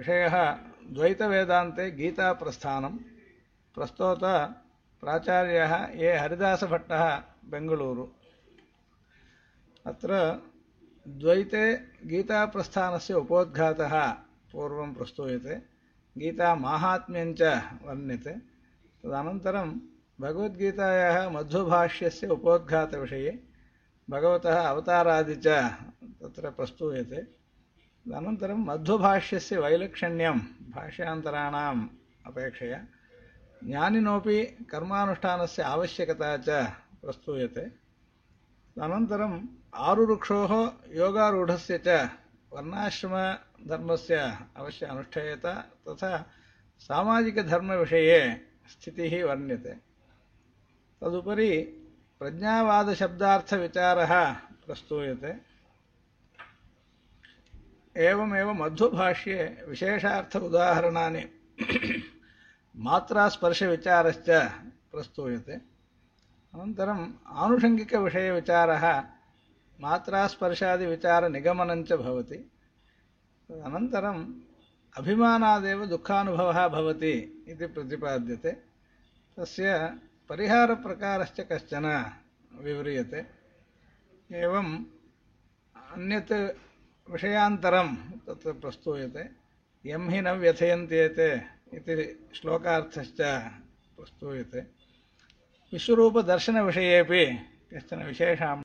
विषयः द्वैतवेदान्ते गीताप्रस्थानं, प्रस्तोत प्राचार्यः ए. हरिदासभट्टः, बेङ्गळूरु। अत्र द्वैते गीताप्रस्थानस्य उपोद्घातः पूर्वं प्रस्तूयते। गीतामाहात्म्यञ्च वर्ण्यते तदनन्तरं भगवद्गीतायाः मध्वभाष्यस्य उपोद्घातविषये भगवतः अवतारादि च तत्र प्रस्तूयते। तदनन्तरं मध्वभाष्यस्य वैलक्षण्यं, भाष्यान्तराणाम् अपेक्षया ज्ञानिनोपि कर्मानुष्ठानस्य आवश्यकता च प्रस्तूयते। अनन्तरम् आरुरुक्षोः योगारूढस्य च वर्णाश्रमधर्मस्य अवश्य अनुष्ठेयता तथा सामाजिकधर्मविषये स्थितिः वर्ण्यते। तदुपरि प्रज्ञावादशब्दार्थविचारः प्रस्तूयते। एवमेव मध्वभाष्ये विशेषार्थ उदाहरणानि मात्रास्पर्शविचारश्च प्रस्तूयते। अनन्तरम् आनुषङ्गिकविषयविचारः मात्रास्पर्शादिविचारनिगमनञ्च भवति। तदनन्तरम् अभिमानादेव दुःखानुभवः भवति इति प्रतिपाद्यते। तस्य परिहारप्रकारश्च कश्चन विव्रियते। एवम् अन्यत् विषयान्तरं तत्र प्रस्तूयते। यं हि न व्यथयन्त्येते इति श्लोकार्थश्च प्रस्तूयते। विश्वरूपदर्शनविषयेपि कश्चन विशेषांशः